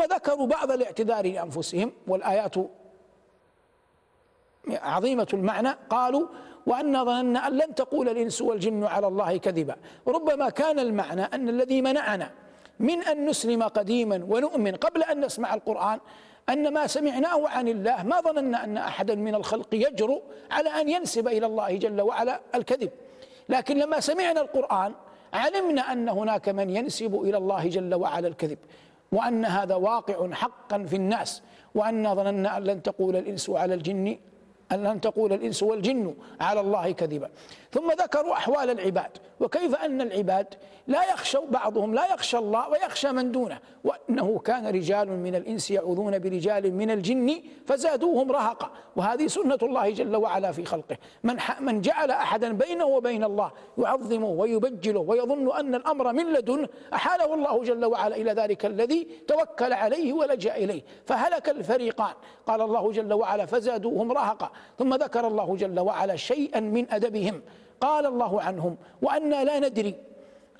ثم ذكروا بعض الاعتذار لأنفسهم والآيات عظيمة المعنى قالوا وأنا ظننا أن لن تقول الإنس والجن على الله كذبا. ربما كان المعنى أن الذي منعنا من أن نسلم قديما ونؤمن قبل أن نسمع القرآن أن ما سمعناه عن الله ما ظننا أن أحدا من الخلق يجرؤ على أن ينسب إلى الله جل وعلا الكذب. لكن لما سمعنا القرآن علمنا أن هناك من ينسب إلى الله جل وعلا الكذب. وأن هذا واقع حقا في الناس وأن ظننا أن لن تقول الإنس على الجن أن لن تقول الإنس والجن على الله كذبا. ثم ذكروا أحوال العباد وكيف أن العباد لا يخشى بعضهم لا يخشى الله ويخشى من دونه وأنه كان رجال من الإنس يعوذون برجال من الجن فزادوهم رهقا. وهذه سنة الله جل وعلا في خلقه. من, من جعل أحدا بينه وبين الله يعظمه ويبجله ويظن أن الأمر من لدنه أحاله الله جل وعلا إلى ذلك الذي توكل عليه ولجأ إليه. فهلك الفريقان. قال الله جل وعلا فزادوهم رهقا. ثم ذكر الله جل وعلا شيئا من أدبهم. قال الله عنهم وأنا لا ندري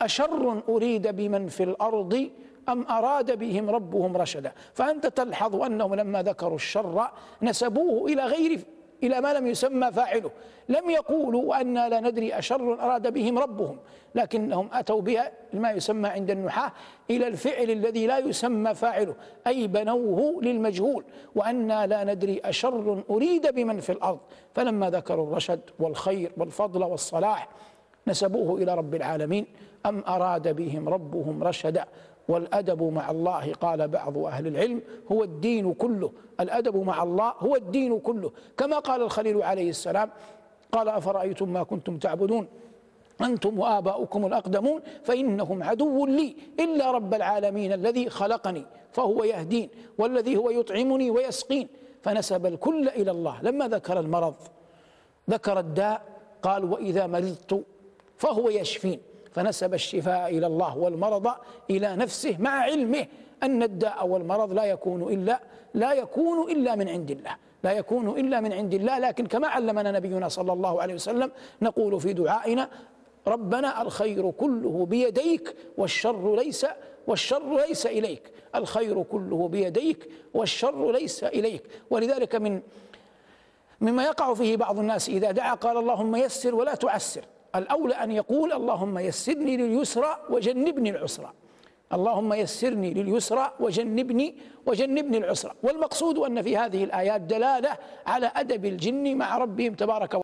أشر أريد بمن في الأرض أم أراد بهم ربهم رشدا؟ فأنت تلحظ أنهم لما ذكروا الشر نسبوه إلى غير إلى ما لم يسمى فاعله. لم يقولوا وأنا لا ندري أشر أراد بهم ربهم لكنهم أتوا بها ما يسمى عند النحاة إلى الفعل الذي لا يسمى فاعله أي بنوه للمجهول وأنا لا ندري أشر أريد بمن في الأرض. فلما ذكروا الرشد والخير والفضل والصلاح نسبوه إلى رب العالمين. أم أراد بهم ربهم رشدا؟ والأدب مع الله قال بعض أهل العلم هو الدين كله. الأدب مع الله هو الدين كله. كما قال الخليل عليه السلام قال أفرأيتم ما كنتم تعبدون؟ أنتم وآباؤكم الأقدمون فإنهم عدو لي إلا رب العالمين الذي خلقني فهو يهدين والذي هو يطعمني ويسقين. فنسب الكل إلى الله. لما ذكر المرض ذكر الداء قال وإذا مرضت فهو يشفين. فنسب الشفاء إلى الله والمرض إلى نفسه مع علمه أن الداء والمرض لا يكون إلا لا يكون إلا من عند الله. لا يكون إلا من عند الله. لكن كما علمنا نبينا صلى الله عليه وسلم نقول في دعائنا ربنا الخير كله بيديك والشر ليس والشر ليس إليك. الخير كله بيديك والشر ليس إليك. ولذلك من مما يقع فيه بعض الناس إذا دعا قال اللهم يسر ولا تعسر. الأولى أن يقول اللهم يسرني لليسرى وجنبني العسرى. اللهم يسرني لليسرى وجنبني وجنبني العسرى. والمقصود أن في هذه الآيات دلالة على أدب الجن مع ربهم تبارك